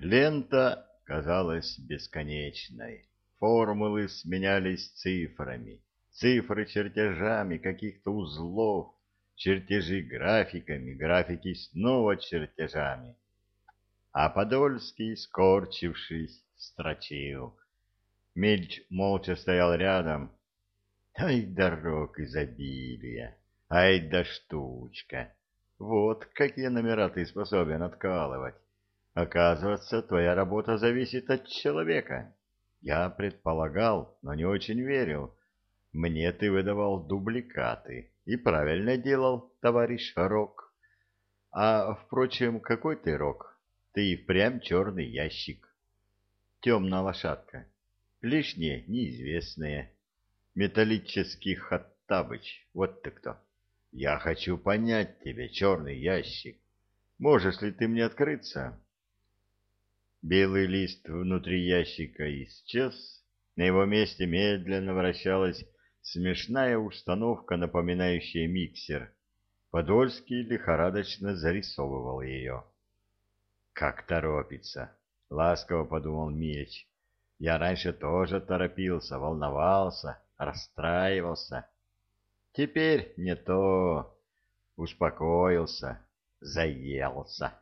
Лента казалась бесконечной. Формулы сменялись цифрами, цифры чертежами каких-то узлов, чертежи графиками, графики снова чертежами. А Подольский, скорчившись, строчил. Мельч молча стоял рядом. Ай, дорог изобилия, ай да штучка. Вот какие номера ты способен откалывать. Оказывается, твоя работа зависит от человека. Я предполагал, но не очень верил. Мне ты выдавал дубликаты. И правильно делал, товарищ Рок. А, впрочем, какой ты Рок? Ты и впрямь черный ящик. Темная лошадка. Лишнее, неизвестное. Металлический Хаттабыч. Вот ты кто. Я хочу понять тебя, черный ящик. Можешь ли ты мне открыться? Белый лист внутри ящика исчез. На его месте медленно вращалась смешная установка, напоминающая миксер. Подольский лихорадочно зарисовывал ее. «Как торопится!» — ласково подумал Меч. «Я раньше тоже торопился, волновался, расстраивался. Теперь не то. Успокоился, заелся»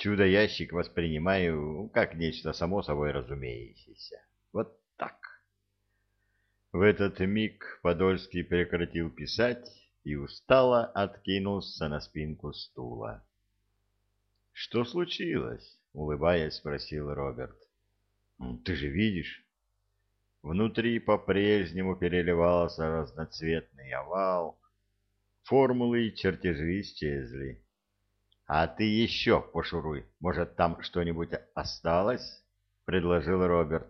чудо-ящик воспринимаю как нечто само собой разумеющееся. Вот так. В этот миг Подольский прекратил писать и устало откинулся на спинку стула. — Что случилось? — улыбаясь, спросил Роберт. «Ну, — Ты же видишь. Внутри по-прежнему переливался разноцветный овал. Формулы и чертежи исчезли. А ты еще пошуруй. Может, там что-нибудь осталось? — предложил Роберт.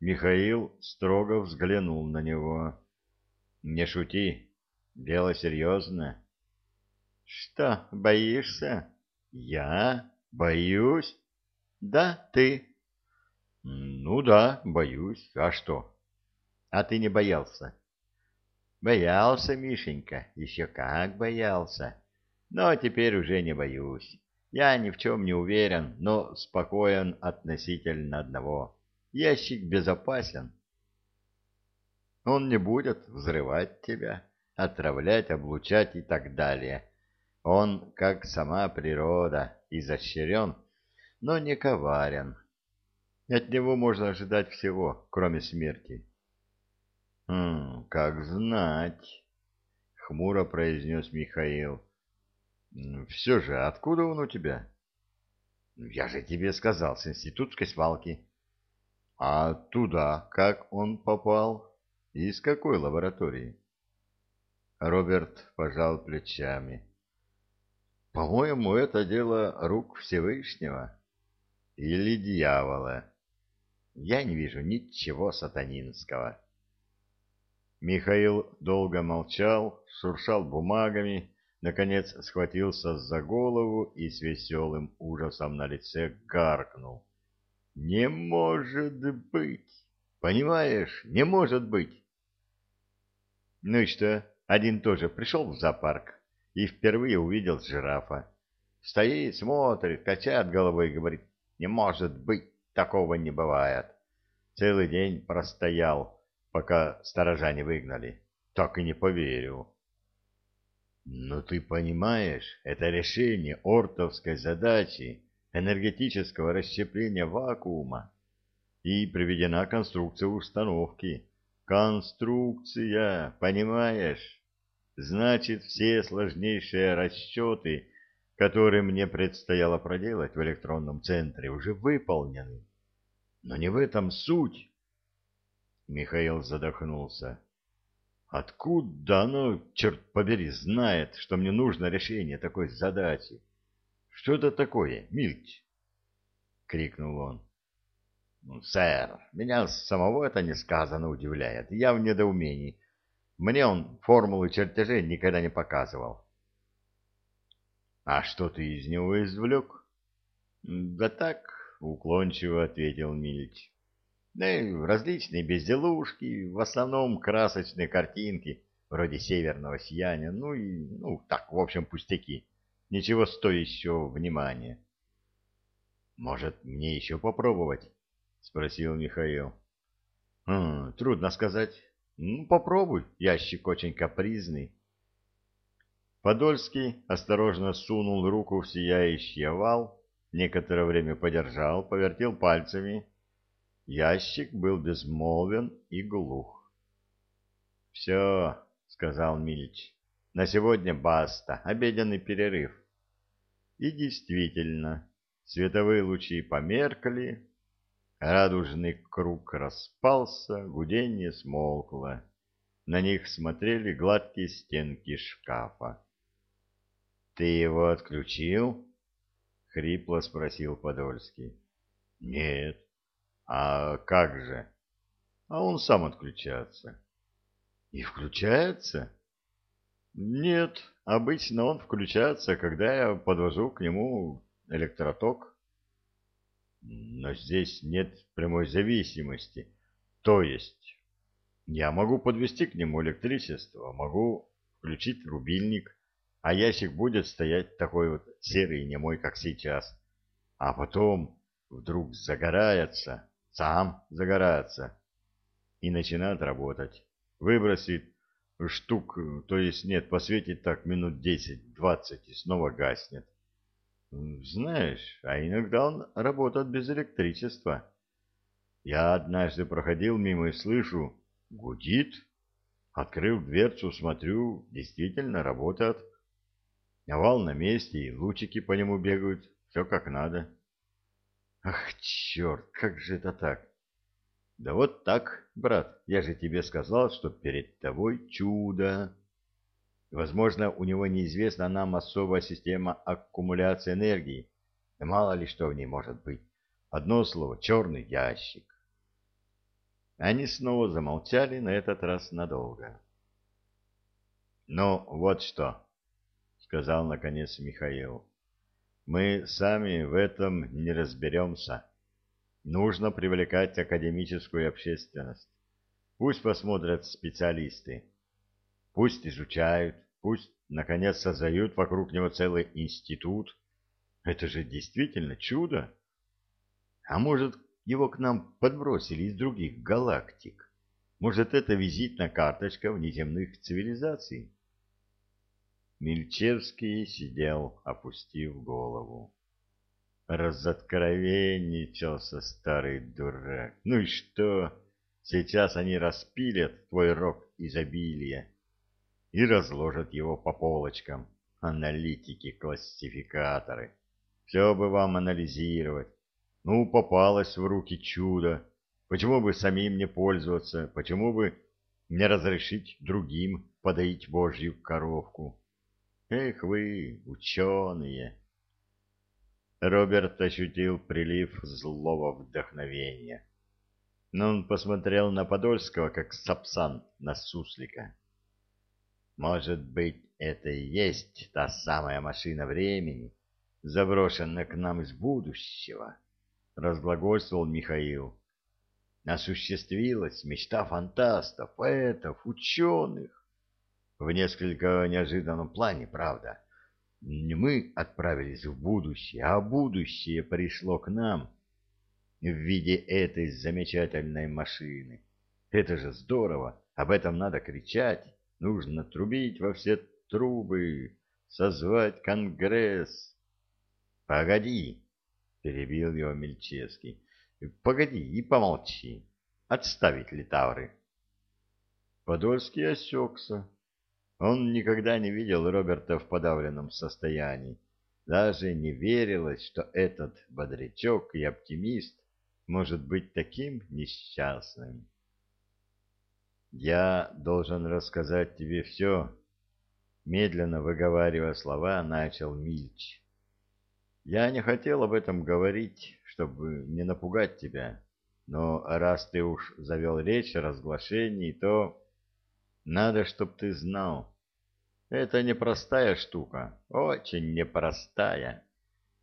Михаил строго взглянул на него. — Не шути. Дело серьезное. — Что, боишься? — Я? Боюсь? — Да, ты. — Ну да, боюсь. А что? — А ты не боялся? — Боялся, Мишенька, еще как боялся. Но теперь уже не боюсь. Я ни в чем не уверен, но спокоен относительно одного. Ящик безопасен. Он не будет взрывать тебя, отравлять, облучать и так далее. Он, как сама природа, изощрен, но не коварен. От него можно ожидать всего, кроме смерти. — Хм, как знать, — хмуро произнес Михаил. Все же, откуда он у тебя? Я же тебе сказал, с институтской свалки. А туда как он попал? Из какой лаборатории? Роберт пожал плечами. По-моему, это дело рук Всевышнего или дьявола. Я не вижу ничего сатанинского. Михаил долго молчал, шуршал бумагами, наконец схватился за голову и с веселым ужасом на лице гаркнул. «Не может быть! Понимаешь, не может быть!» Ну и что, один тоже пришел в зоопарк и впервые увидел жирафа. Стоит, смотрит, качает головой и говорит, «Не может быть, такого не бывает!» Целый день простоял, пока сторожа не выгнали. Так и не поверил. Но ты понимаешь, это решение ортовской задачи энергетического расщепления вакуума. И приведена конструкция установки. Конструкция, понимаешь? Значит, все сложнейшие расчеты, которые мне предстояло проделать в электронном центре, уже выполнены. Но не в этом суть. Михаил задохнулся. Откуда оно, черт побери, знает, что мне нужно решение такой задачи? Что это такое, Мильч? — крикнул он. Ну, — Сэр, меня самого это несказанно удивляет. Я в недоумении. Мне он формулы чертежей никогда не показывал. — А что ты из него извлек? — Да так, — уклончиво ответил Мильч. Да и различные безделушки, в основном красочные картинки, вроде северного сияния, ну и, ну, так, в общем, пустяки. Ничего стоящего внимания. Может, мне еще попробовать? Спросил Михаил. Хм, трудно сказать. Ну, попробуй, ящик очень капризный. Подольский осторожно сунул руку в сияющий овал, некоторое время подержал, повертел пальцами. Ящик был безмолвен и глух. — Все, — сказал Мильч, — на сегодня баста, обеденный перерыв. И действительно, световые лучи померкли, радужный круг распался, гудение смолкло. На них смотрели гладкие стенки шкафа. Ты его отключил? Хрипло спросил Подольский. Нет. А как же? А он сам отключается. И включается? Нет, обычно он включается, когда я подвожу к нему электроток. Но здесь нет прямой зависимости. То есть я могу подвести к нему электричество, могу включить рубильник, а ящик будет стоять такой вот серый и немой, как сейчас. А потом вдруг загорается, сам загорается и начинает работать. Выбросит штук, то есть нет, посветит так минут 10-20 и снова гаснет. Знаешь, а иногда он работает без электричества. Я однажды проходил мимо и слышу, гудит. Открыл дверцу, смотрю, действительно работает. Овал на месте, и лучики по нему бегают. Все как надо. Ах, черт, как же это так? Да вот так, брат, я же тебе сказал, что перед тобой чудо. Возможно, у него неизвестна нам особая система аккумуляции энергии. Да мало ли что в ней может быть. Одно слово — черный ящик. Они снова замолчали, на этот раз надолго. «Ну, вот что», сказал наконец Михаил. Мы сами в этом не разберемся. Нужно привлекать академическую общественность. Пусть посмотрят специалисты. Пусть изучают, пусть, наконец, создают вокруг него целый институт. Это же действительно чудо. А может, его к нам подбросили из других галактик? Может, это визитная карточка внеземных цивилизаций? Мельчевский сидел, опустив голову. Разоткровенничался старый дурак. Ну и что? Сейчас они распилят твой рог изобилия и разложат его по полочкам. Аналитики, классификаторы. Все бы вам анализировать. Ну, попалось в руки чудо. Почему бы самим не пользоваться? Почему бы не разрешить другим подоить божью коровку? Эх вы, ученые! Роберт ощутил прилив злого вдохновения. Но он посмотрел на Подольского, как сапсан на суслика. Может быть, это и есть та самая машина времени, заброшенная к нам из будущего, разглагольствовал Михаил. Осуществилась мечта фантастов, поэтов, ученых в несколько неожиданном плане, правда. Не мы отправились в будущее, а будущее пришло к нам в виде этой замечательной машины. Это же здорово, об этом надо кричать, нужно трубить во все трубы, созвать конгресс. — Погоди, — перебил его Мельчевский, — погоди и помолчи. Отставить литавры. Подольский осекся он никогда не видел Роберта в подавленном состоянии. Даже не верилось, что этот бодрячок и оптимист может быть таким несчастным. «Я должен рассказать тебе все», — медленно выговаривая слова, начал Мильч. «Я не хотел об этом говорить, чтобы не напугать тебя, но раз ты уж завел речь о разглашении, то надо, чтоб ты знал. Это непростая штука, очень непростая.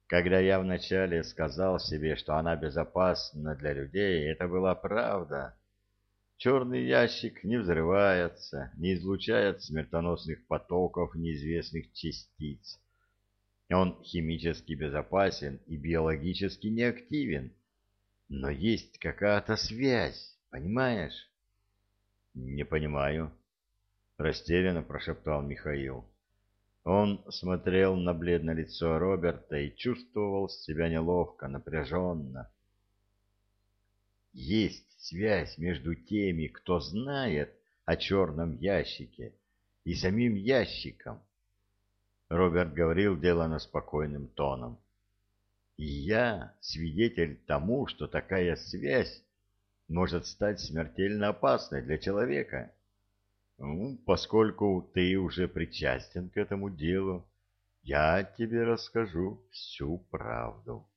Когда я вначале сказал себе, что она безопасна для людей, это была правда. Черный ящик не взрывается, не излучает смертоносных потоков неизвестных частиц. Он химически безопасен и биологически неактивен. Но есть какая-то связь, понимаешь? Не понимаю, растерянно прошептал Михаил. Он смотрел на бледное лицо Роберта и чувствовал себя неловко, напряженно. Есть связь между теми, кто знает о черном ящике, и самим ящиком. Роберт говорил делано спокойным тоном. И я свидетель тому, что такая связь может стать смертельно опасной для человека. Ну, поскольку ты уже причастен к этому делу, я тебе расскажу всю правду.